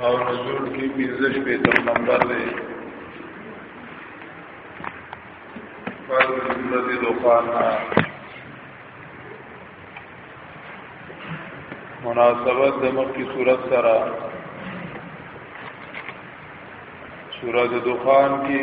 او نزول کی پینزش پیتر نمبر دے پر سورت دخانا مناسبت دمک کی صورت سرا سورت دخان کی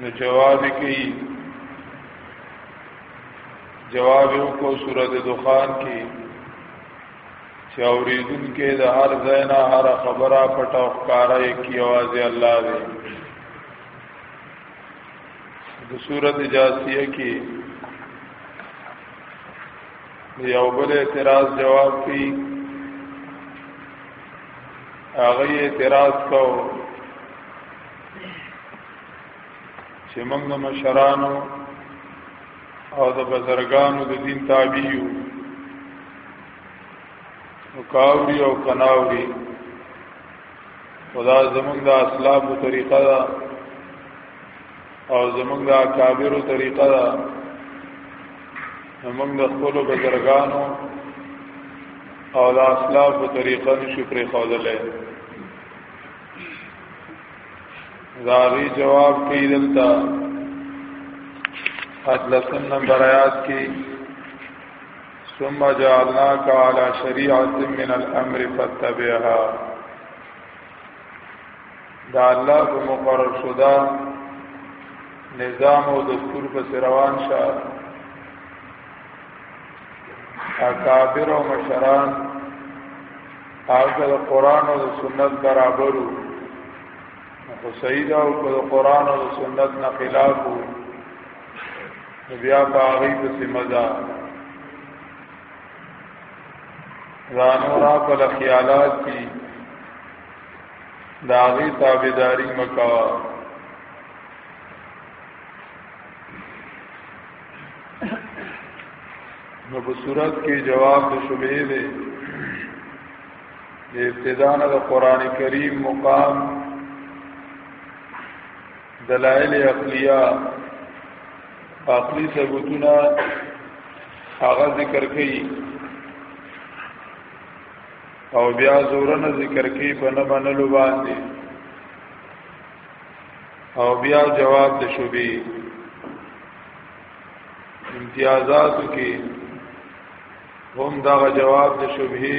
نو جواب کوي جواب یو کو سورۃ دخان کې چې اوریدون کې د هر ځای نه هر خبره پټه او ښکارا یې کی आवाज الله دی د سورۃ جاسیه کې یو بل اعتراض جواب کوي هغه اعتراض کو چې موږ د مشرانو او د بزرګانو د دین تابع یو نو کاوري او کناوري خدا زمونږ د اسلام طریقه ده او زمونږ د اکابرو طریقه ده موږ د خپل بزرګانو او د اسلاف په طریقه نشو پرې خوللې زاری جواب کې دلته اتلسم نمبر آیات کې ثم جعلناك على شريعه من الامر فاتبعها دا الله په مقرر شوه نظام او دستور په روان شه اکابر او مشران هغه د قران او سنت برابرو خو سید او د قران او سنت نه خلاف وو بیا په هغه څه مزه ځانو را خپل خیالات کی دا غي تابعداري مکوا نو په صورت کې جواب د شبهه دی د ابتداء د قران کریم مقام دلائل عقلیه عقلی ثبوتونه هغه ذکر کړي او بیا زورن ذکر کړي په نه منلو باندې او بیا جواب د شوبې امتیازاتو کې هم دا جواب د شوبې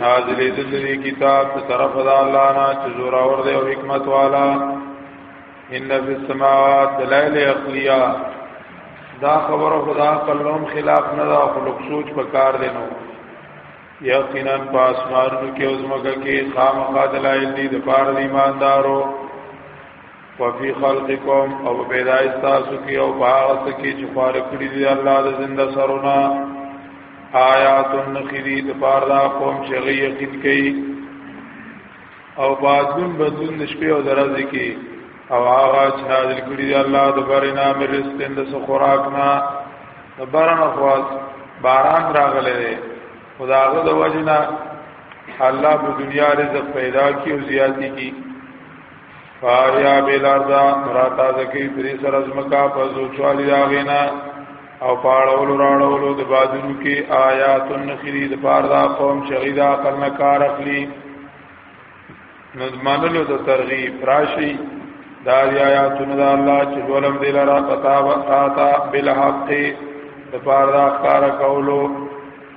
نازل دې کتاب ته طرف د الله نه چې زور اور دی او حکمت والا ان فی السماوات دلائل عقلیه دا خبره خدا کلم خلاف نه دا خلق سوچ په کار دی نو یقینا په اسمانو کې او زمګه کې خامخا دلائل دي د پاره ایماندارو وفي خلقكم او پیدا استاسو کی او باغت کی چې خار کړی دی الله د زنده سرونه آیات النخری د پار دا قوم چې غي یقین کوي او بازون بدون د شپې او درځ کی او هغه چې نازل کړی دی الله د بارنا مرستند سو خوراک نه د بارنا خواص باران راغله دی خداغه د وجنه الله په دنیا رزق پیدا کی او زیاتی کی فایا بلاردا راتا زکی پری سر از مکا پزو چوالی داغینا او پاړولو راړولو د بادونو کې آیات النخری د پار دا قوم شغیدا عقل نه کار اخلي نظمانلو د ترغیب راشي دا دی آیاتونه د الله چې ولم دل را پتا و تا بالحق د پار دا کار کولو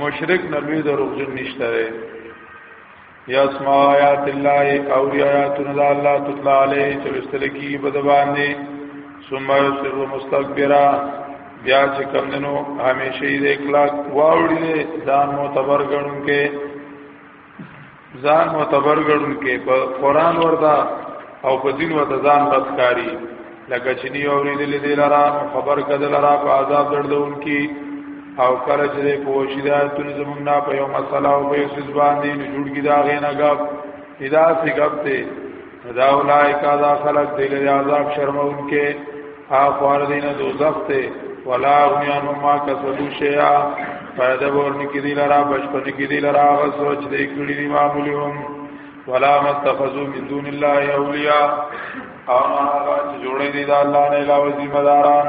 مشرک نه لوی دروغجن نشته دی یا اسماء آیات الله او آیات الله تطلع علیه چې لستل کی بد باندې ثم یسر مستكبرا بیا چې کم دنو همیشه دې کلاک واوړي ځان معتبر ګڼونکې ځان معتبر ګڼون کې په قران وردا او په دین وردا ځان بدکاری لکه چې دی اوریدل دی لرا خبر کده لرا په عذاب دردون کې او کله چې په وشیدا تل زمونږ نه په یو مسله او په یو سبان دی جوړ کی دا غینه غب ادا سی غب ته دا اولای کا دا خلق دی له عذاب شرمون کې اخوار دینه دوزخ ته ولا غنیان ما کسبو شیا پیدا ورن کې دی لرا بچپن کې دی لرا غ سوچ دې کړی دی معمولی هم ولا متخذو من دون الله اولیاء او ما هغه جوړې دي دا الله نه علاوه ذمہ داران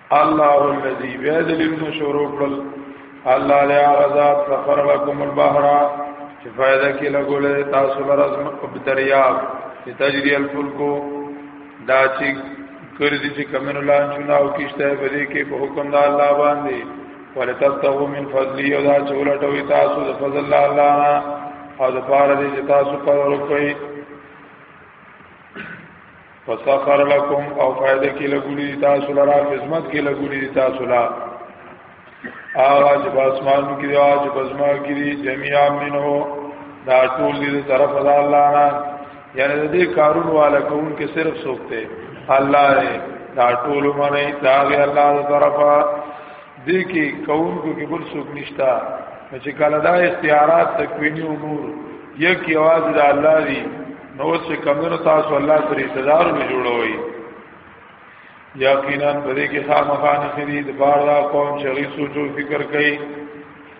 الله الذي بيد لمن شروع کړل الله لا غزاد سفر لكم البحر چې فائدہ کې لګول تاسو لرز مقبتریاب چې تجری الفلک دا چې ګرځي چې کمن الله چونه او کیشته په دې کې په حکم د الله باندې ولتبتغوا من فضله او دا چې ولټوي تاسو د فضل الله الله او د پاره دې تاسو پر ورکوي فسخر لكم او فائدہ کې لګولې تاسو لرا خدمت کې لګولې تاسو لا آغا چې په اسمان کې دی آغا چې په اسمان کې دی جميعا منه دا ټول دې طرف د الله نه یعنی دې کارون والا کون کې صرف سوکته الله دې دا ټول منه دا غي الله تر طرفه دې کې کونکو کې بل څوک نشتا چې کله دا استعارات تکوینی امور یک یواز د الله دی نو چې کمنو تاسو الله سره اقتدار به جوړوي یقینا بری کې خامخانه خرید بار دا قوم چې غي سوچو فکر کوي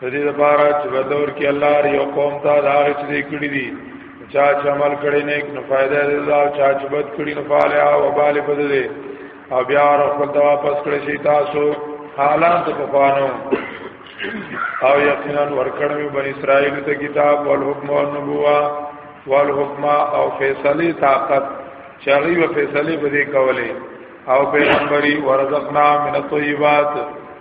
د دې لپاره چې په دور کې الله یو قوم ته دا چې دې کړی دي چا چې عمل کړی نیک نو فائدہ دې دا چا چې بد کړی نو فالیا او بال بد دې او بیا خپل ته واپس کړی شي تاسو حالات په خوانو او یقینا ورکړم بنی اسرائیل ته کتاب او حکم او نبوه او حکم او فیصله طاقت چاغي و فیصله به دې کولې او پیغمبري ورزقنا من الطيبات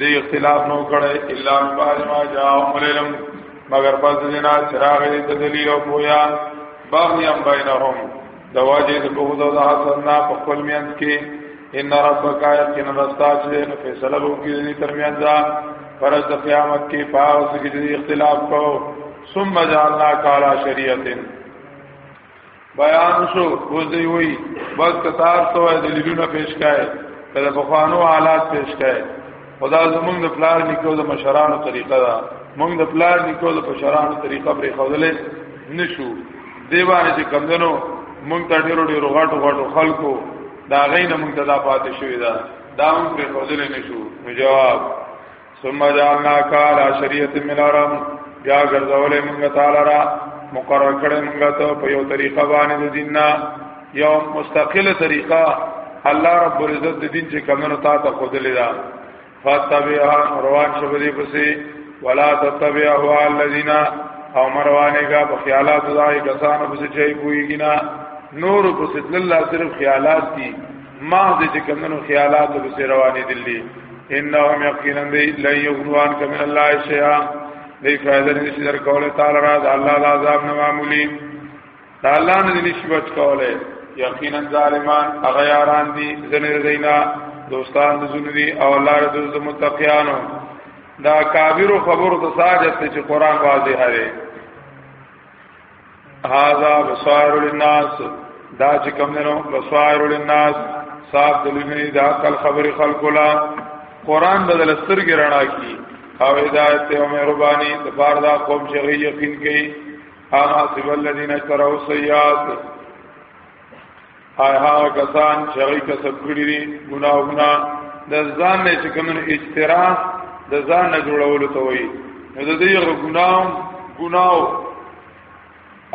دې اختلاف نو کړه الا بعد ما جاء علم مگر پس دینا چراغ دې تدلی او پویا باغیم بینهم دواجه د بغض او د حسد نه په خپل میانس کې ان ربک یقینا رستا چې نو فیصله وکړي دې ترمیان دا فرض د قیامت کې پاوس کې دې اختلاف کو ثم جعلنا کالا شریعتن بیان شو اوس دی وی بس کتاب سو دلیلونه پیش کای کله په خوانو حالات پیش کای خدا زمونږ د پلار نکو د مشرانو طریقه دا مونږ د پلار نکو د مشرانو طریقه پرې خوللې نشو دیوانه چې کمندنو مونږ ته ډیرو ډیرو غټو غټو خلکو دا غینه مونږ ته دا پاتې شوې ده دا مونږ پرې خوللې نشو جواب ثم جعلنا کار شریعت ملارم بیا ګرځولې موږ تعالی را مقرر کړې موږ ته په یو طریقه باندې د دیننا یو مستقله طریقه الله رب العزت د دین چې کمنو تا ته خودلې دا فتبعها روان شوه دې پسې ولا تتبع هو الذين او مروانه کا په خیالات دای کسانو پسې چي کوی کینا نور پسې الله صرف خیالات دي ما دې چې کمنو خیالات به سي روانې دي انهم یقینا لن یغنوان کمن الله شیئا دې فائدہ نشي در کوله تعالی را د الله د عذاب نه معمولی تعالی نه نشي بچ کوله یقینا ظالمان هغه یاران دي زنه دینا دوستان د زونه دي او الله د دوست متقینو دا کافر خبرو ته ساجت چې قران واضح دی هاذا بصائر للناس دا چې کوم نو بصائر للناس صاحب دلیلونه دا عقل خبرې خلق لا قران بدل سترګې رڼا کی او هدایت او مهرباني د بار دا قوم چې یقین کوي اما سب الذين تروا سیئات آیا هغه کسان چې هغه کسب کړی دي ګناهونه د ځان نه چې کوم اجترا د ځان نه جوړولو ته وایي نو د دې هغه ګناه ګناه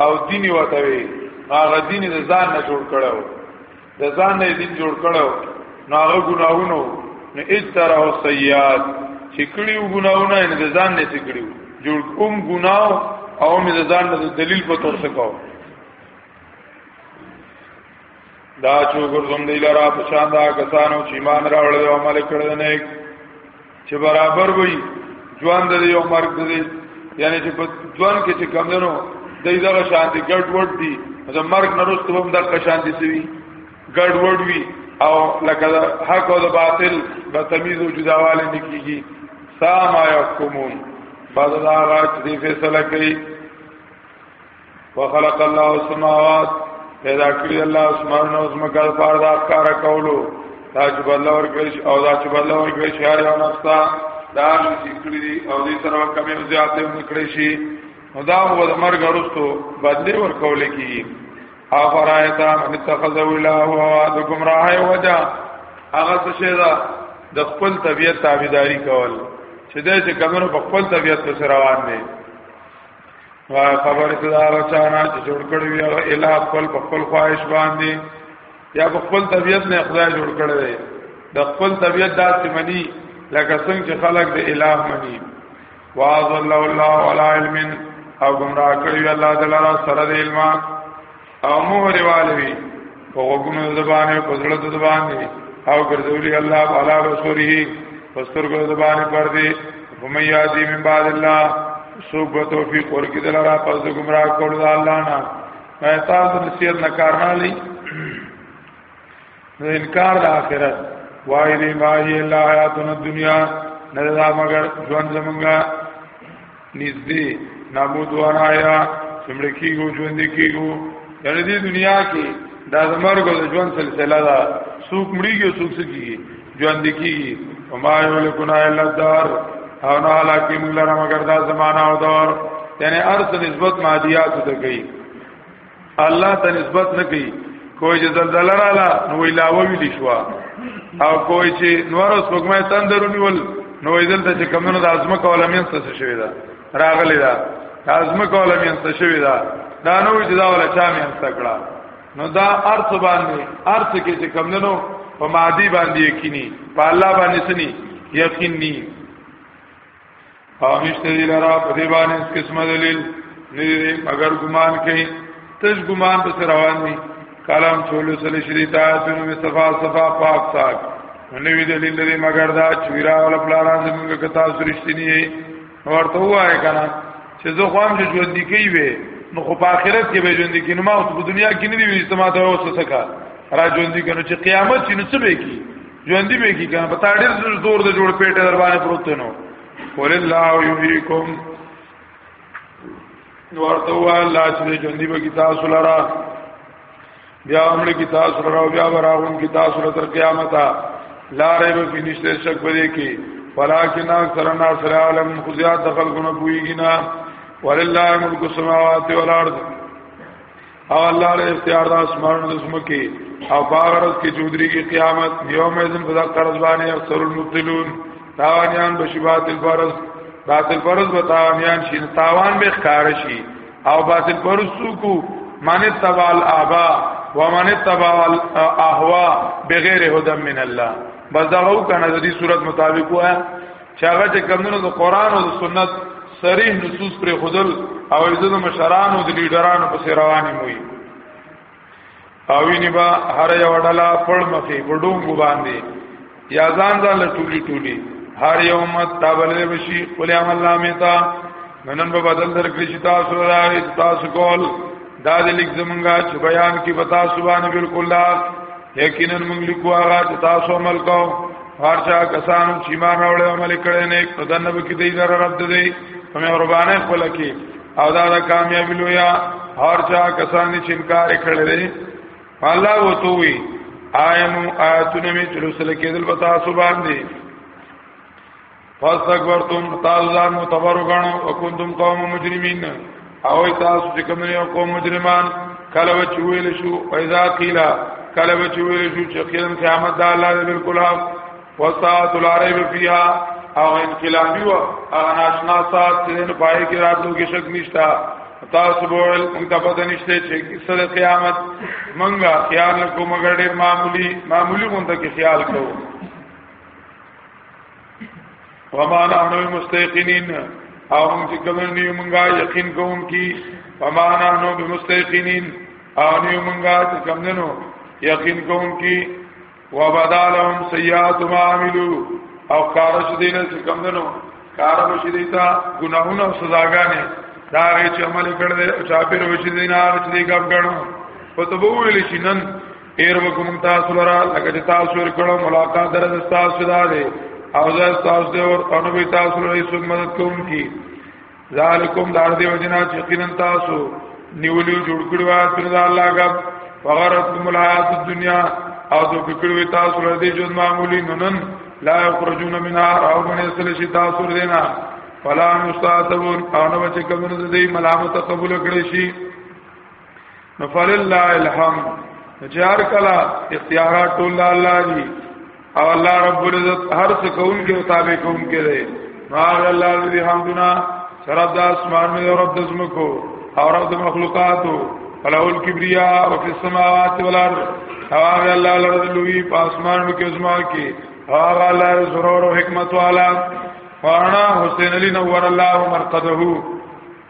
او دیني وته وي هغه دین د ځان نه جوړ کړو د ځان نه دین جوړ کړو نو هغه ګناهونه نو اجترا او سیئات چې کړیو ګناهونه نه د ځان نه چې کړیو جوړ کوم ګناه او مې د ځان نه دلیل په تور څه کوو دا چې ګرځم دی لرا په شان دا کسانو چې ایمان راوړل او عمل کړل نه چې برابر وي ژوند دی او مرګ دی یعنی چې په ژوند کې چې کم دنو دای دا شانتي ګډ وډ دي دا مرګ نرسته هم دا شانتي سوي ګډ وډ وي او لکه حق او باطل به تمیز او جداواله نکېږي سام یا کومون بعد دا غاټ دی فیصله کوي وخلق الله السماوات پیدا کړی الله اسمان او زمکه لپاره دا کار کولو دا چې بدل ورکړي او دا چې بدل ورکړي چې هر یو نفسا دا چې کړی دي او دې سره کمی او زیاتې وکړي شي نو دا هو د مرګ وروسته بدل ورکول کیږي افرایتا من اتخذ الا هو وادکم راهی وجا هغه څه دا د خپل طبیعت تابعداري کول چې دې چې کمنو په خپل طبیعت سره روان دي وا خبر دار چانا چې جوړ کړی وی او اله خپل په خپل خواهش باندې یا په خپل طبیعت نه خدای جوړ کړی دی د خپل طبیعت داسې منی لکه څنګه چې خلق د اله منی واذ الله الله علی علم او گمراه کړی الله تعالی سره د علم او مهر والوي په غوګونو زبانه په زړه زبانه او ګرځولي الله تعالی رسوله پستر کو زبانه پر دې هم یادی من بعد الله سوق به توفیق ورکی دلارا پس د گمراه کول الله نه تاسو نصیحت نه کارنالی نو انکار د آخرت وای دی ما هی الله حیاتنا دنیا نه دا مگر ژوند زمونږه نږدې نامود ورایا څمړ کیږو ژوند کیږو یعنی دې دنیا کې دا زمرګو د ژوند سلسله ده سوق مړیږي سوق سکیږي ژوند کیږي او ما یو لکنا الا دار او نه علاقه موږ لره مگر دا زمانہ او دور یعنی ارث نسبت مادیات ته کوي الله ته نسبت نه کوي کوی چې زلزلہ رااله نو ویلاوه ویلی شو او کوی چې نور اوس وګمه تندرونی ول نو ایدل ته چې کمنو د ازمه کوله مین څه شوی دا راغلی دا ازمه کوله مین څه شوی دا دا نو چې دا ولا چا مین څه کړه نو دا ارث باندې ارث کې چې کمنو په مادي باندې یقیني په الله باندې سني یقیني او نشته دی لرا په دی باندې اس قسمه دلیل ندی مگر ګمان کوي تش ګمان په سر روان دي کلام چولو سل شریتا سنو می صفا صفا پاک ساک نوی دلیل لري مگر دا چویرا ول پلاران زمونږ کتا سرشتنی ورته وای کنه چې زه خو هم ژوند دی کوي وي نو خو په آخرت کې به ژوند کې نو ما اوس په دنیا کې نه دی وي استماع ته اوس څه کا را ژوند کې نو چې قیامت شي نو څه به کی ژوند به کی کنه پتا ډیر زور د جوړ پیټه در باندې پروت نو قول الله یحییکم نو ورته و الله چې ژوند به کی تاسو لرا بیا امر کی تاسو لرا بیا براغون کی تاسو لرا تر قیامت لا ریب فی نشته شک بده کی ولکن اکثر الناس لا علم خزیات دخل کو نه پویږي نه ولله ملک السماوات والارض او الله له اختیار د اسمان د زمکه او باغرز کې چودري کې قیامت یوم اذن فذا قرض باندې اکثر المبتلون تاوانیان بشبات الفرض باطل فرض به تاوانیان شي تاوان به ښکار شي او باطل فرض سوکو من تبع الابا ومن تبع الاهوا بغیر هدى من الله بس دا غو کنه د دې صورت مطابق وای چې هغه چې کمونو د قران او د سنت صریح نصوص پر خودل او عزت مشران او د لیډرانو په سر رواني موي او ویني با هر یو ډلا پړ مخې پډونګ باندې یا ځان ځان لټولي ټولي هر یو مت تابلې بشي قل عمل نامه تا ننن په بدل درکړي چې تاسو راځي تاسو کول دا د لیک زمونږه چې بیان کې بتا سبحان بالکل یقینا موږ لیکو هغه چې تاسو عمل کو هرچا کسان چې ایمان راوړل عمل کړي نه په دنه کې دې در رب دې په مهربانه خپل کې او دا د کامیابی لویا هرچا کسان چې انکار کړي الله وتوي آینو آیتونه می تلو سره کېدل بتا سبحان دې فاستكبرتم تعالى متبرغن وكنتم قوم مجرمين او تاسو چې کوم یو قوم مجرمان کله و چویل شو پیدا قیلا کله و چویل شو چې قیام قیامت د الله دی بالکل حق وساعت العرب فیها او انقلابی و او ناشنا سات چې نه پای کې راتلو کې شک نشتا تاسو بول موږ ته پته نشته چې سره قیامت منګه خیال کو مګر ډېر معمولی معمولی مونږ ته خیال کوو وما نحنو مستيقنين او موږ چې کوم نه یو موږ یقین کوم کی وما نحنو بمستيقنين او نه یو موږ چې کوم نه نو یقین کوم کی وبدالهم سیئات ما عملو او کارش دینه چې کوم نه نو کار وشي دیتا ګناهونه او سزاګانې دا غي چې عمل کړل او چاپیر وشي دینه چې ګب غړو په تو ویل شي نن ایر وکم تاسو لرا لکه چې تاسو ور کړو ملاقات درز تاسو دا دی او زه تاسو دی اور انو به تاسو لري سو مدد کوم کی ذالکم دار دی وجنا چې قینن تاسو نیولی جوړ کړو تر الله غب فغرتکم الحیات الدنیا او دو کړو تاسو لري دې ژوند معمولی نن لا یخرجون منها او من اسل شي تاسو دینا فلا مستعتبون او نو چې کوم دې ملامت قبول کړی شي نو فلله الحمد جار کلا اختیارات ټول الله دی او الله رب العزت هر څه کوم کې او تابع کوم کې دی مار الله دې حمدنا رب د اسمان او رب د زمکو او رب د مخلوقاتو فله الكبرياء وفي السماوات والارض هغه الله لرد لوی په اسمانو کې زما کې هغه الله ضرور او حکمت والا فانا حسین علی نور الله مرقده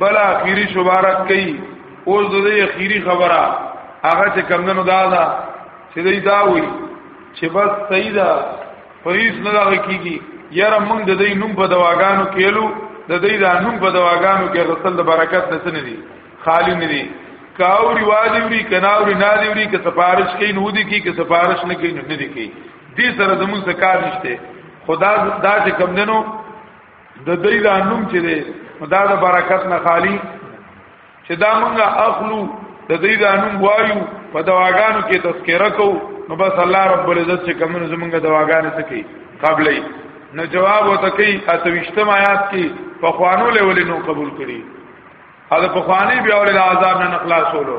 بل اخیری شبارت کوي اوس د دې اخیری خبره هغه چې کمندونو دا ده چې دوی دا وایي چې بس صحیح ده پولیس نه لغه کیږي یاره موږ د دې نوم په دواګانو کېلو د دې د نوم په دواګانو کې رسل د برکت نسن دي خالی نه دي کاوري وادي وري کناوري نادي وري که سفارش کوي نو دي کوي که سفارش نه کوي نو نه دي کوي دې سره زموږ څه کار نشته خدا دا چې کمندونو د دې دا نوم چې دی دا د برکت نه خالی چې دا مونږه اخلو د دې دا نوم وایو په دواګانو کې تذکرہ کو نو بس الله رب العزت چې کوم زمونږه دواګانې سکی قبلې نو جواب وته کوي اتوشتم آیات کې په خوانو له ولې نو قبول کړي هغه په خواني بیا ول عذاب نه خلاصولو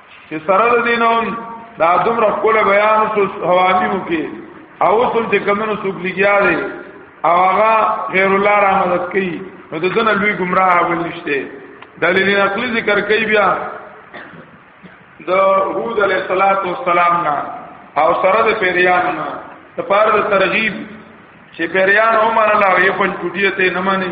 چې سره د دینوم دا دومره خپل بیان شو حوامیو کې او سم چې کمنو څوک لګیا دی او هغه غیر الله را مدد کوي نو د دنه لوی گمراه اول نشته دلیل عقلی ذکر کوي بیا د هود علیه الصلاۃ والسلام نه او سره د پیریان نه د پاره د ترغیب چې پیریان هم الله یې پنځ کوټیه ته نه مانی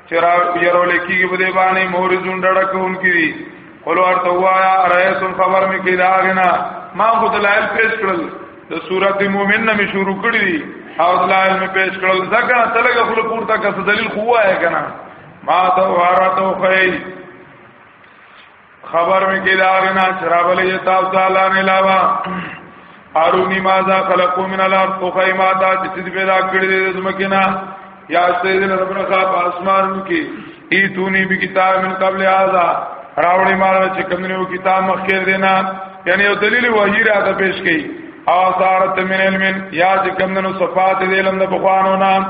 چرا یرو لکیږي په دې باندې مور زون ډړکون کړي قولو ارته وایا ارایتم خبر می کې داغنا ما خو دلایل پیش کړل د سورته مومن نه می شروع کړی دي او دلایل می پیش کړل ځکه تلګه خپل پورته کس دلیل خو وایا کنه ما ته وارته خی خبر مې کې داغنا شراب لې تاسو تعالی نه علاوه ارونی ماذا خلقو من الارض او خیما دا چې دې پیدا کړې دې زمکه نه یا سید ربنا خاف اسمان کې ای تونی به کتاب من قبل هذا راوړې مال چې کوم نیو کتاب مخکې دینا یعنی یو دلیل وحی را ته پیش کړي او سارت من علم یا چې کوم نو صفات دې علم د بخوانو نام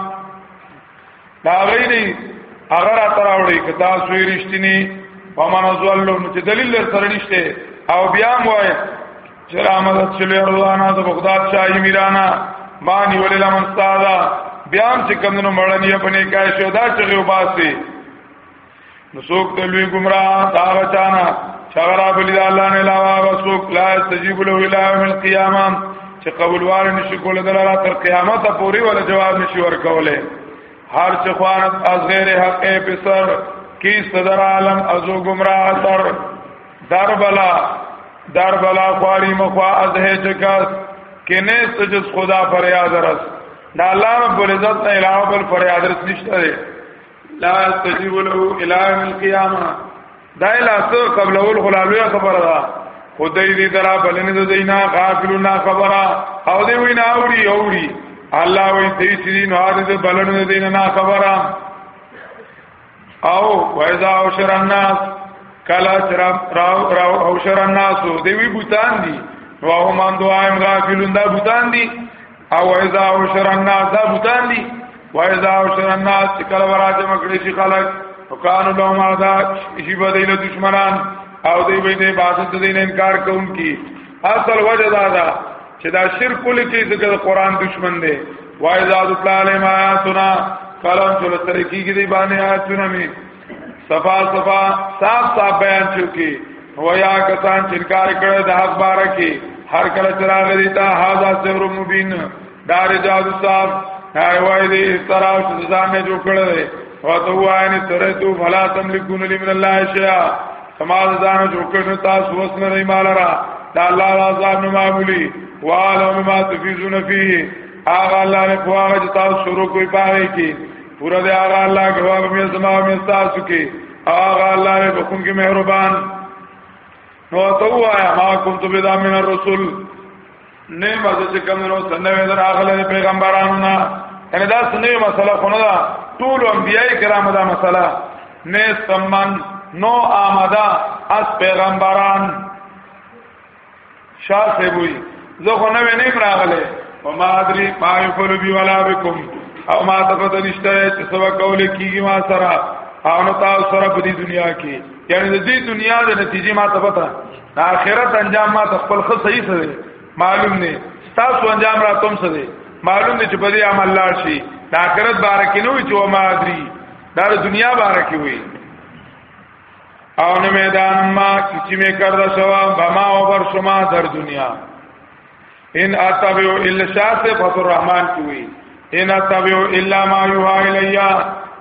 دا غي دی هغه را تراوړي که تاسو یې رښتینی فمن ظلم چې دلیل سره نشته او بیا موای چې رحمت شلی الله نه د بغداد شاهي میرانا باندې ولې لمن ساده بیا چې کمنو مړنی په نه کای شو دا چې وباسي نو څوک د لوی گمراه دا غچانا چغرا بلی دا الله نه علاوه وسوک لا استجیب له الا یوم القیامه چې قبول وار نشي کول دلاله تر قیامت پورې ولا جواب نشي ورکوله هر چې خوانت از غیر حق پسر کی صدر عالم ازو گمراه تر در بلا در بلا خواری مخوا از ہے چکاس کہ نیست جس خدا فریاد رس دا اللہ رب العزت علاوہ بل فریاد رس نشتہ دے لا استجیب له اله القیامه دا لا سو قبل اول خلالو خبره ده خدای دې درا بلنه د دینا غافلون خبره او دې وینا اوري اوري الله وی دې چې نو هغه دې بلنه د دینا نه خبره او وایذا او شر الناس کلا شر راو راو او شر الناس دې وی بوتان دي واو مان دعایم غافلون دا بوتان دي او اذا عشر الناس دا بوتان دي و اذا عشر الناس کله وراجه مکړي شي خلک وکانو لهم عذا شي بدیل دشمنان او دی به دې عبادت دین انکار کوونکی اصل وجه دا ده چې دا شرک کلی کې ذکر قران دشمن دی و اذا ذکر علیهم آیاتنا کلام چې لترکی کې دی باندې آیاتونه می صفا صفا صاف صاف بیان شو کی ویا کسان چې انکار کړي د حق بار کې هر کله چې راغلی تا هاذا سر مبین دار جادو صاحب هاي وای دې استراو چې ځان نه جوړ کړي او ته وای نه تر تو فلا تملكون لمن الله شيئا سماع ځان جوړ کړي تاسو وس نه مال را دا الله عذاب نه معمولی وعلم ما تفیزون فيه آغا اللہ نے خواہ جتا شروع کوئی پاہے کی پورا دی آغا اللہ گواہ می زما می تاسو کې آغا اللہ ری بخون کې مهربان نو تو آیا ما کنت بدا من الرسول نه مزه چې کوم نو سنوي در اغله پیغمبرانو نه ان دا سنوي مسله خو نه دا ټول انبیای کرام دا مسله نه سمن نو آمده از پیغمبران شاه صاحب وي زه خو نه وینم راغله وما ادري ما يفعل بي ولا بكم او ما تفته نشته چې سبا کول کیږي ما سره او نو تاسو سره په دې دنیا کې یعنی د دې دنیا د نتیجې ما تفته د آخرت انجام ما خپل خو صحیح سره معلوم نه تاسو انجام را تم سره معلوم نه چې په دې عمل لار شي د آخرت بارکینو چې وما ادري دا د دنیا بارکی وي او نه میدان ما چې می کرده شوا بما او بر شما در دنیا ان اتبعو الا شاس فطر الرحمن کوي ان اتبعو الا ما یوها الیا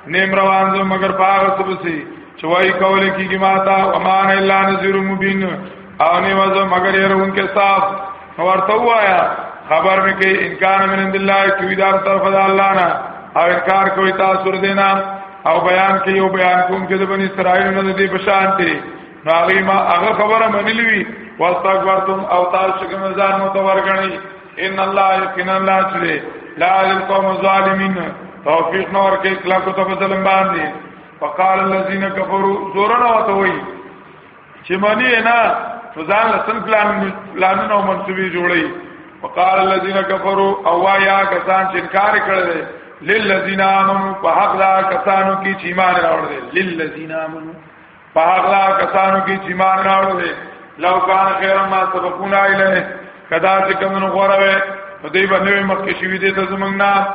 نیم روان زو مگر پاغ سبسی چوائی کولی کی گی ماتا ومان اللہ نظیر مبین او نیوزو مگر یرون کے صاف ورته وایا خبر مې کې انکار من عند الله کوي دا طرف د الله نه او انکار کوي تاسو دینا او بیان کې یو بیان کوم چې د بنی اسرائیل نه دې بشان دي ناغي ما هغه خبره منلوي واستغفرتم او تاسو کوم ځان متور غني ان الله یقینا الله چې لا القوم الظالمین توفیق نور کې کلا کو ته ظلم باندې فقال الذين كفروا زورنا وتوي چې مانی نه ځان له سن پلان پلانونه منسوبي جوړي وقال الذين كفروا او يا کسان چې انکار کړل للذین آمنوا په حق دا کسانو کې چې ایمان راوړل للذین آمنوا په حق دا کسانو کې چې ایمان راوړل لو کان خیر ما سبقونا الیه کدا چې کومو غوړه وې په دې باندې مخکې شوې دې ته زمنګ نه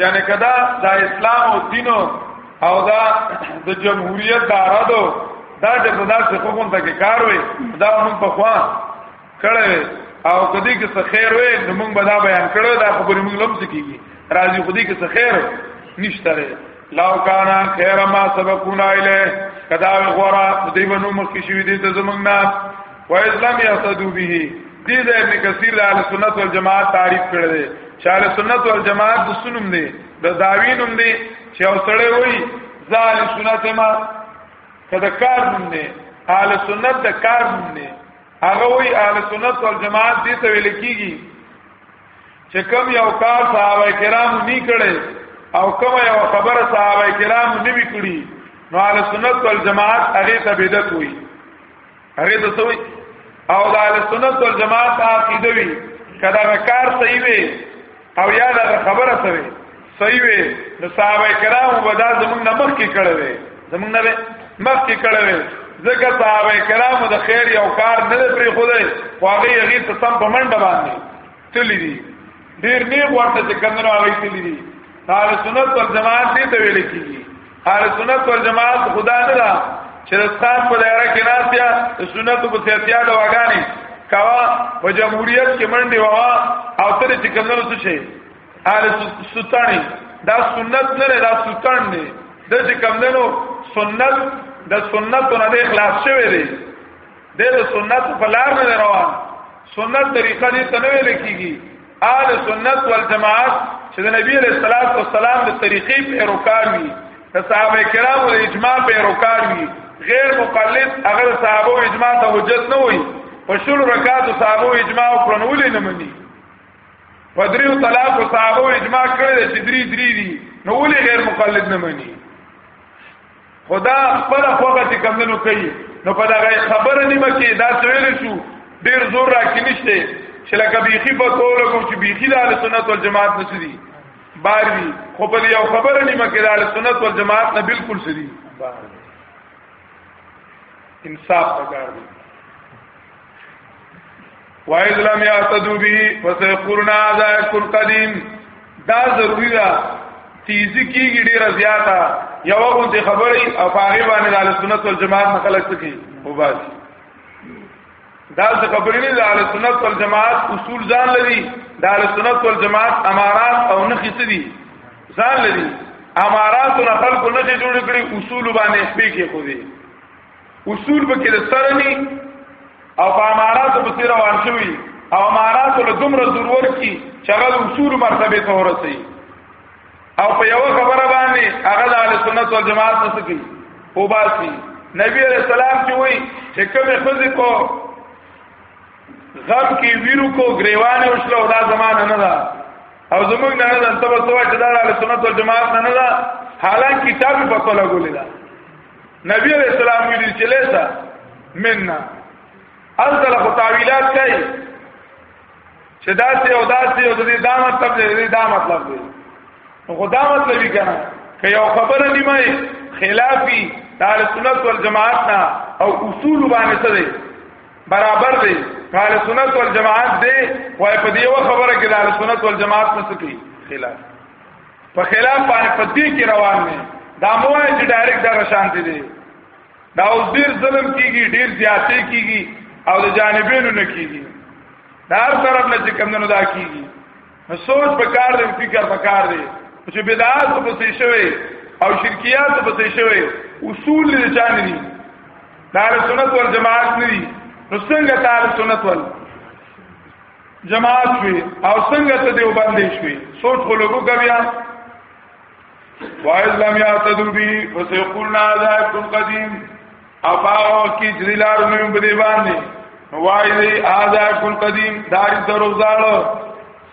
یعنی کدا دا اسلام او دینو او دا د جمهوریت د ارادو دا چې په داسې حکم ته کې کار وي دا موږ په خوا کړه او کدی کې څه خیر وي نو موږ به دا بیان کړو دا خبرې موږ لم سکیږي راځي خدي کې څه خیر نشته لو کانا خیر ما سبقونا الیه کدا غورا دې بنو مخکې شوی دې ته زمنګ نه و اسلام یصدو به دې د ابن کثیر د سنت والجماعت تعریف کړل دی چې سنت والجماعت د سنم دی د داوی نوم دی چې او سړی وای زال سنت ما کده کار نوم دی اهل سنت د کار نوم دی هغه وای اهل سنت والجماعت دې ته ویل کیږي چې کم یو کار صحابه کرام نه کړي او کم یو خبره صحابه کرام نه وکړي نو اهل سنت والجماعت هغه ته بدعت وایي هغه ته سوي او د اهل سنت والجماعت عقیده وی کدا کار صحیح وي او یا دا خبره سوي صحیح وي نو صحابه کرام ودا زمونږ نه مخ کې کړه وي زمونږ نه مخ کې کړه وي ځکه صحابه کرام د خیر یو کار نه پرې خوده خو هغه یې ته سم په منډه باندې تللی دي ډیر نیک ورته چې کندنو هغه تللی دي اهل سنت پر جماعت دې ته ویل کیږي اهل سنت پر جماعت خدا نه دا چې رستان په دایره کې ناسیا سنت په سیاسیا د واګانی کوا په جمهوریت کې منډي وا او تر چې کندنو څه شي اهل سلطانی دا سنت نه دا سلطان دی د چې کندنو سنت د سنتو نه اخلاص شوی دی د سنت په لار نه روان سنت طریقه دې تنوي لکېږي آل سنت والجماعت چې د نبی علیہ الصلوۃ والسلام د طریقې په روکار وي د صحابه کرامو د اجماع په روکار وي غیر مقلد اگر صحابه اجماع ته حجت نه وي په شل رکعات صحابه اجماع کړنول نه مني په دریو طلاق صحابه اجماع کړی چې درې درې دي نو ولې غیر مقلد نه مني خدا خپل خوګه چې کمندونو کوي نو په دا غي خبره نیمه کې دا څویل شو ډیر زور راکې نشته چې لکه بیخي په کول کو چې بیخي د اهل سنت والجماعت نه سدي بار دي خو په یو خبره نیمه کې د اهل سنت والجماعت نه بالکل سدي انصاف پکار دی وایذ لم یعتدو به فسیقولنا هذا کل قدیم دا ضروری ده تیزی کیږي ډیره زیاته یو وخت خبرې او هغه باندې د سنت والجماعت مخالف کی او بس دا څه خبرې نه د سنت والجماعت اصول ځان لري د سنت والجماعت امارات او نخې څه دي ځان لري امارات نه خلکو نه جوړ کړي اصول باندې سپېږي خو دي اصول به کې سرني او په اماراتو په سیر روان شوی او اماراتو له دومره ضرور کی چې هغه اصول مرتبه ته ورسي او په یو خبره باندې هغه د اهل سنت والجماعت څخه کی او باسي نبی علیہ السلام چې وای چې کوم خزې کو غم کې ویرو کو گریوانه وشلو دا زمانه نه ده او زموږ نه نه ته په سوچ دا اهل سنت والجماعت نه نه ده حالانکه کتاب په توګه لګولې ده نبی علیہ السلام ویل چې لیسا مننا انزل خو تعویلات کوي چې دا سي او دا سي او دې دا مطلب دې دا مطلب دی نو خدا مطلب یې کنه که یو خبره نیمه خلافی دار سنت والجماعت نا او اصول باندې څه دی برابر دی دار سنت والجماعت دی وای په دې یو خبره کې دار سنت والجماعت نه سکی خلاف په خلاف باندې په دې کې روان دي دا موه چې ډایرکټ دا شان دي دا اوس ډیر ظلم کیږي ډیر زیاتې کیږي او د جانبینو نه کیږي دا هر طرف نه چې کمندونو دا کیږي نو سوچ په کار دی فکر په کار دی چې بدعات په څه شوی او شرکیات په څه شوی اصول دې چانه دي دا سنت ول جماعت نه دي نو څنګه تعال سنت ول جماعت شوی او څنګه ته دیو باندې شوی سوچ خو لوګو کویا وایز لم یعتدو بی فسیقولنا عذاب قدیم افاو کی جلیلار نیم بدی باندې وایز عذاب قدیم داری دروغ دالو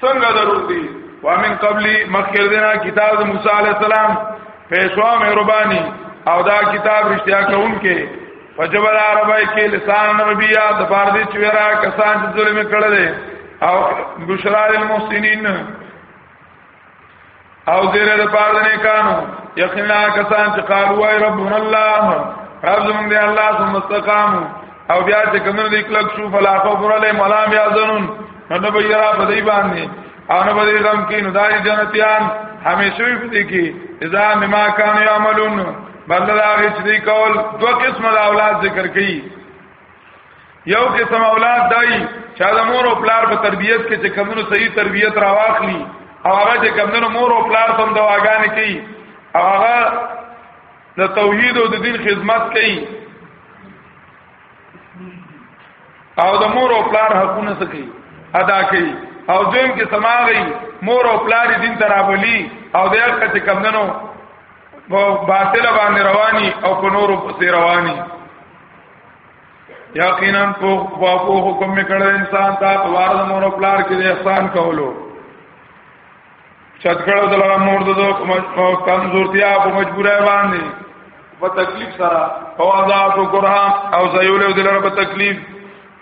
څنګه دروغ دی ومن قبلی مخکر دینا کتاب موسی علیہ السلام پیشوا مهربانی او دا کتاب رشتیا کون کې فجبل عربی کې لسان نبیا د بار دي چویرا کسان چې ظلم کړل او بشرا للمحسنین او زیره د بار نه کانو یقینا کسان چې قالوا ای ربنا الله رب زمون دی الله ثم استقام او بیا چې کوم دې کلک شو فلا خوف علی ملام یازنون نو به یرا په دې باندې او نو به دې غم کې نو دای جنتیان همیشه وي دې کې اذا مما کان یعملون بدل دا غي چې دی کول دوه قسمه د اولاد ذکر کړي یو قسم اولاد دای چې د مور او پلار په تربيت کې چې کمونو صحیح تربيت راواخلي او هغه چې کمونو مور او پلار تم دواګانې کوي او هغه د توحید او د دین خدمت کوي او د مور او پلار حقونه سکی ادا کوي او دویم کې سماغي مور او پلار دین ترابلی او د هغه چې کمندنو په باطل باندې رواني او په نورو پسې رواني یقینا په واپو حکم میکړه انسان ته په وار د مور پلار کې احسان کولو چتکړه د لاره مور د کمزورتیا په مجبورای باندې په تکلیف سره او عذاب او قرآن او زیول د لاره په تکلیف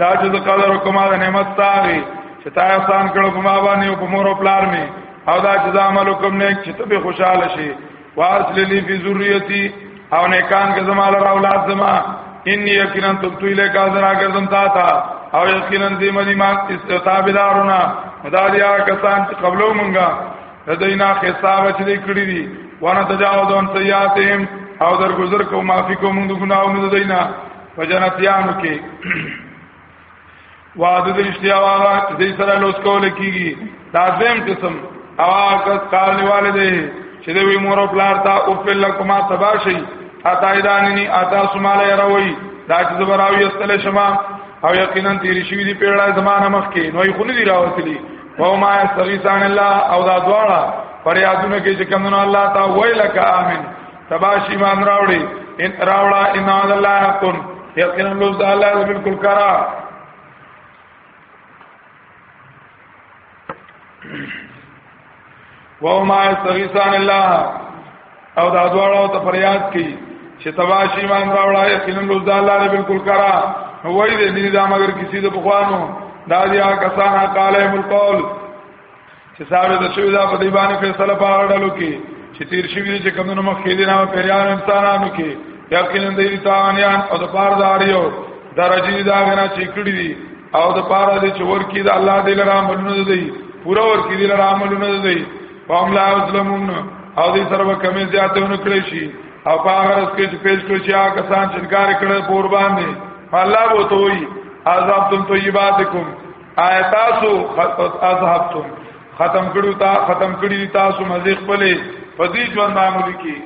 دا چې د قدر کومه د نعمت تاغي چې تا احسان کړو په ما باندې او په مور او پلار می او دا چې عمل کوم نه چې ته به خوشاله شي واصل لي فی ذریتی او نه کان کې زمال را اولاد زما ان یقینا تبتو الی کا زرا گردم تا تا او یقینا دې مدي ما استتابدارونه دا دیا کسان چې قبلو مونږه ردینا حساب چې دې کړی دي وانا تجاوزون سیاتهم او درگذر کو معافی کو مونږ ګناو نه دینا په جنتیانو کې وعده د رښتیا واغه چې دې سره لوس کول کیږي دا زم قسم اواز کال نیواله دی چې دوی مور او پلار ته او فل لکما تباشي اتا ایداننی اتا سماله روي دا چې زبراوي استل شما او یقینا تیر شوی دی پیړای زمانہ مخ کې نوې خونی دی راوتلی او ما استغیثان الله او دا دواړه پر یادونه کې چې کمنو الله تا ویلک امین تباش ایمان راوړي ان راوړا ان الله حق یقینا لوز الله بالکل کرا وهما استغیثان الله او دا دواړو ته فریاد کی چې تباش ایمان راوړا یقینا لوز الله بالکل کرا وای دې نه دا مگر کسی د بخوانو دا دیا کسانا قالهم القول چې ساړو د شوی دا په دی باندې فیصله پاړلو کې چې تیر شوی چې کمونو مخ کې دي نه پیریان انسانانو کې یقینا دې تاوانیان او د پارداریو درجه دا غنا چې کړی دي او د پاره دې چې ورکی دا الله دې لرا ملونه دی پورا ورکی دې لرا ملونه دی قوم لا اسلمون او دې سره کمی زیاتونه کړی شي او په هغه رس کې چې پیش کړی چې هغه کسان چې انکار کړي قربان دي الله وو توي عذاب تم طیباتکم آیا تاسو اذهبتم ختم کړو تا ختم کړی تاسو مزه خپلې په دې ژوند معمولی کې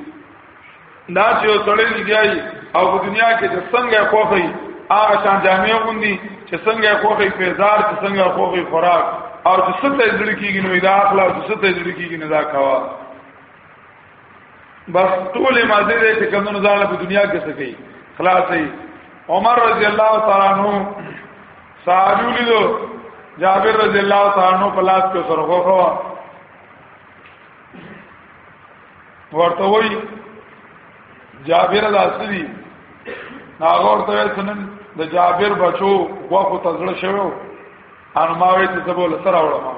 دا چې سړی لګیای او په دنیا کې چې څنګه خوخی هغه شان جامع غوندي چې څنګه خوخی پیزار چې څنګه خوخی خوراک او چې څه ته ځل کېږي نو دا اخلاق څه ته ځل کېږي نه دا کوا بس ټول ماضی دې چې کوم نه ځاله په دنیا کې څه کوي خلاصې عمر رضی الله تعالی عنہ صحابي لیدو جابر رضی الله تعالی عنہ په لاس کې سره غوخوا ورته وای جابر الاسری ناغور ته سنن د جابر بچو غوخو تزړه شوو ان ما وې ته زبول سره وړم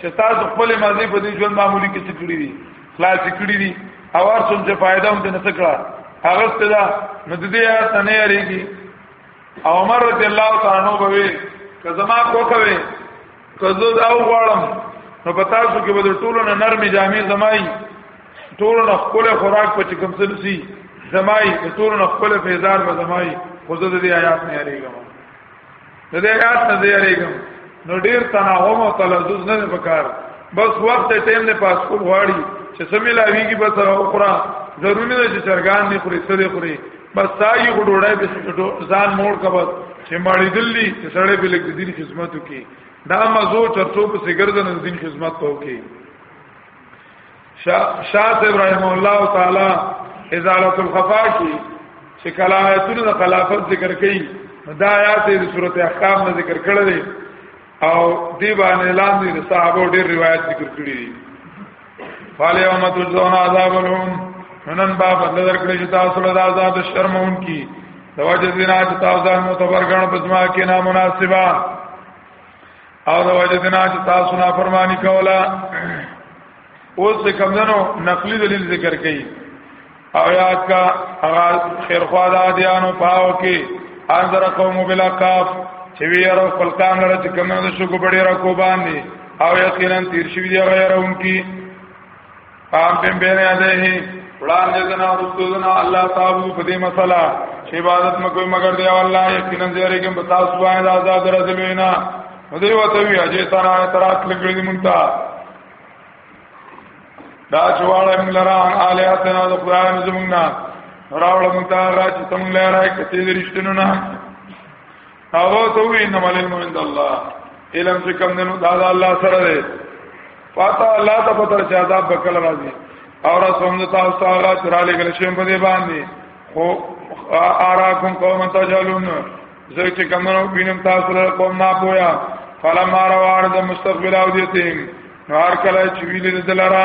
چې تاسو خپل ماضي په دې ژوند معمولی کې څه کړی دي خلاص کړی دي او هر څوم چې فائدہ هم نه څکړه هغه ستدا نو د دې آیات نه یریږي او عمر رضی الله تعالی عنہ بوي که زما کوکوي که زه دا وغواړم نو په تاسو کې به ټولو نه نرمي جامې زمای ټولو نه خپل خوراک په چکم سنسي زمای ټولو نه خپل فیضار به زمای خو زه د دې آیات نه یریږم د دې آیات نه دی اړېږم نو ډیر تناهم او تلذذ نه پکار بس وخت ټیم نه پاس کول غواړي چې سمې لاویږي بس اوخرا ضروري ده چې چرګان نه خوري سره خوري بس تای یو ډوړای به ځان موړ کا بس چې ماړي دلی چې سړې به لګ دین خدمت وکي دا مزو چرچو په سیګر د دین خدمت کوي شاه ابراهيم الله تعالی ازاله الخفا کی چې کلایتونو د خلافت ذکر کړي دا آیات د سورته احکام نه ذکر کړل دي او دی باندې لاندې د صحابه ډېر روایت ذکر کړی دي فال یوم تجزون عذاب الهم نن با بند درکړي چې تاسو له عذاب شرمون کی دواجه زنا چې تاسو ځان متبرګن پزما کې نامناسبه او د وجه دنا چې تاسو نه فرمانی کولا اوس کوم دنو نقلی دلیل ذکر کړي او یاد کا هغه خیر خوا د ادیانو پاو کې انذر قوم بلا قاف چې وی ورو خپل کام لره چې کوم د شګو بډې را کو باندې او یقینا تیر شوی دی غیرهم کې قام بین یدیه وړاندې دنا رسولنا الله تعالی په دې مسله چې عبادت مکو مگر دی او الله یقینا زیری کوم تاسو باندې آزاد درځوینا مدې وته وی اجه ترا ترات لګړي دې مونږ ته دا چواله موږ لرا الیه تنا د خدای زمونږ راوړ مونږ ته راځي تم لرا کته دې رښتینو نه هغه ته وی انما العلم عند الله علم چې کم دنو دا د الله سره دی پاتا الله ته پتر چې عذاب بکل راځي او رسوم د تاسو ته هغه تر لګل شي په دې باندې خو آراکم قوم تجلون زه چې کم دنو وینم تاسو له قوم نه پویا فلما روار د مستقبل او دیتیم نو هر کله چې ویل دلاره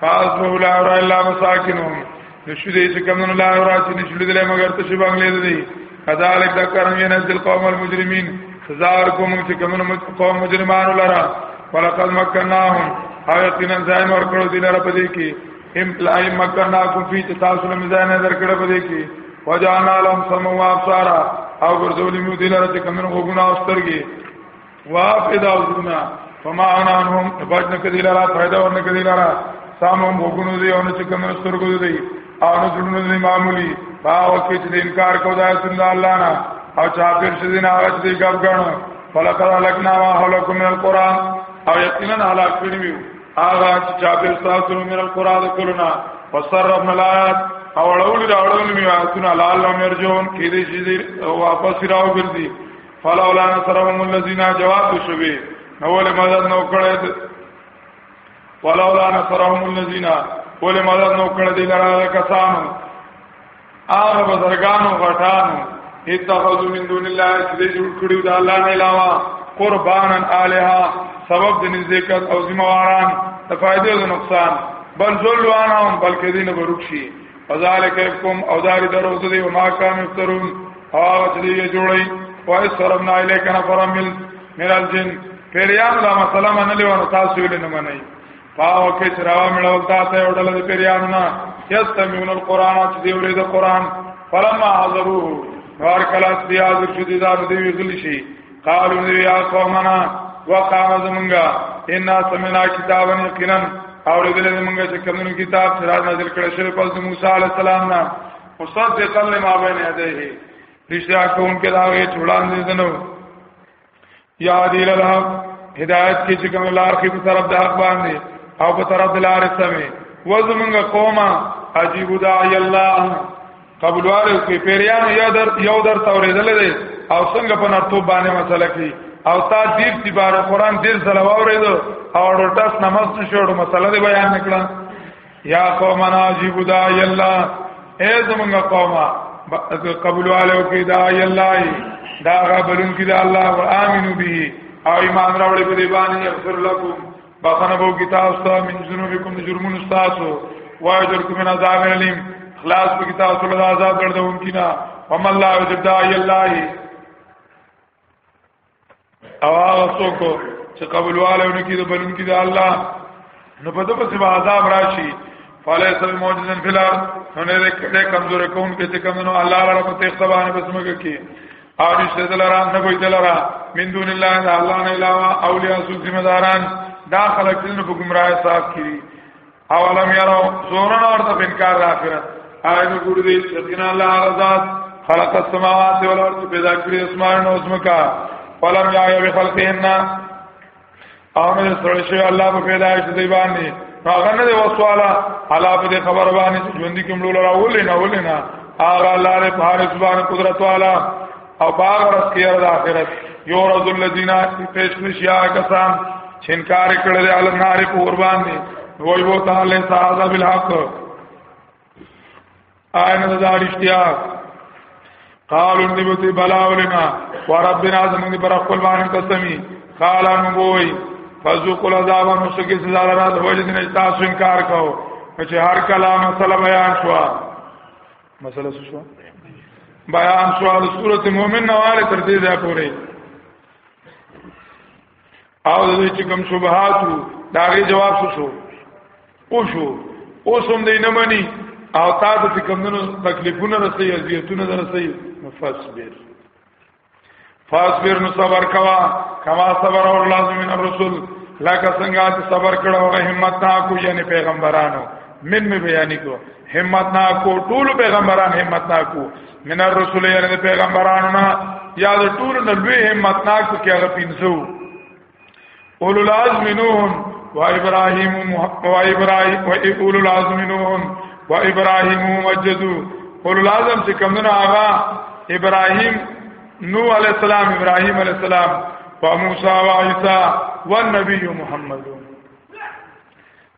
فازمه لا را الا مساکنهم نشو دې چې کوم نه لا را چې نشو دې مگر ته شی باندې دې کذالک ذکرن ينزل قوم المجرمين سزار کوم چې کوم نه قوم مجرمان لرا ولقد مكناهم او یقینا ځای مور کړو دې لپاره پدې کې هم پلای مکرناکم فی تاسو له ځای نه درکړه پدې کې وجانا لهم سموا ابصارا او ګرځولې مو دې لپاره چې کوم نه غوونه او سترګې وافد او ګنا فما انا انهم باج نه کدی لرا فائدہ ور نه کدی لرا سامو وګونو دی او نه چې کوم سترګو دی او نه څړونو دی معمولی با وکي چې انکار کو دا سن الله نه او چا پیر چې دین هغه چې ګب غن فلقد لکنا ما حولکم من القران او یقینا هلاک کړی وي هغه چې چا پیر تاسو من القران کولنا فسرفنا الایات او اړول راړول می آیاتونه لعلهم يرجون کې دې شي واپس راو ګرځي فلولا نصرهم الذين جواب شوي نو له مدد نو کړه فلولا نصرهم الذين ول مدد نو کړه دي لره کسانو هغه بزرګانو غټانو اتخذوا من دون الله چې جوړ کړو د الله نه علاوه قربانا الها سبب د نزدېکت او ذمہ واران د فائدې او نقصان بل ذل وانهم بلکې دین بروکشي فذالک افکم او داری درو دې او ما کان افترون او چې دې جوړي وای سرمنا الیک نفر من من الجن پیریان دا مسله منلې ونه تاسو یې نه منئ پاو کې چراو مړو تاسو یو ډول دې پیریان نه یستمعون القرآن چې دې ورې د قرآن فلما حضروه هر کلاس دی حاضر شدی دا دې ویل شي قالو یا قومنا وقام زمونږه ان سمنا کتابا یقینا او دې زمونږه چې کوم کتاب سره نازل کړی شوی پس موسی علی السلام نه مصدقا لما بین یدیه رشتہ کوم کې دا وی ټولان دې دنو یا دی له هدایت کې چې کوم لار کې په طرف د حق باندې او په طرف د لارې سمې و زمونږه قومه عجیب داعی الله قبولواله کې پیریان یو در یو در توریدل دي او څنګه په نرتوب باندې مسله کې او تا دیر تی بار قران دیر سره واورید او ورټس نماز نشوړو مسله دی بیان نکړه یا قوم ناجیب دا یلا اے زمونږ قومه قبولواله کې دا یلا دا غبرون کې دا الله امنو به او ایمان راوړې په دې باندې یغفر لكم بخنه بو کتاب ستا من ذنوبکم جرمون استاسو واجرکم من عذاب الیم خلاص په کتاب سره د عذاب دردون کینا وم الله یجب دای الله او هغه څوک چې قبول والو نه کیدو بلون کیدو الله نو په دغه سبا عذاب راشي فلیس المعجزن فی الارض نو نه دې کمزور کون کې چې کمنو الله رب ته اختبار بسمګه کې او نشته دلرا نه کوي دلرا من دون الله الا الله نه علاوه اولیاء سو ذمہ داران دا خلق دین په گمراه صاحب کی او علم یارو زورن اورته انکار راخره آیو ګور دې سکینا الله رضات خلق السماوات والارض پیدا کړی اسمان او زمکا فلم یا یو خلقهن هغه نه سره شي الله په پیدایش دی باندې هغه نه دی وسواله الله په دې خبر باندې چې ژوند کې مړول راولې نه ولې نه هغه الله له په هر ځوان قدرت والا او باغ ورس کې ارز اخرت یو رز الذین پیش نشیا کسان چې انکار کړل دی علم نار په قربان دی وای وو تعالی صاحب بالحق آینه دا رښتیا قالو نیوتی بلا ولنا وربنا زمون پر خپل باندې قسمی قال ان وای فذوق العذاب مسکی سزا را د وجه دین تاسو انکار کو چې هر کلام مسله بیان شو مسله شو بیان شو د سورته مؤمن نواله تر دې ځای پورې او د دې چې کوم شبهات دا غي جواب شو شو او شو اوس هم دې نه مني او تا د چې کوم نو تکلیفونه رسي اذیتونه رسي مفسبر فاصبر نو صبر کوا کما صبر او لازم من الرسول لکه څنګه چې صبر کړه او همت نا کو یعنی پیغمبرانو من می بیان کو همت نا کو ټول پیغمبران همت نا کو من الرسول یعنی د پیغمبرانو نه یا د ټول نه لوی همت ناک په کې هغه پینځو اولو العزم نوح و ابراهیم و ابراهیم و اولو العزم نوح و ابراهیم مجدو اولو العزم چې کمونه هغه ابراهیم نوح علی السلام ابراهیم علی السلام و موسی و عیسی و نبی محمد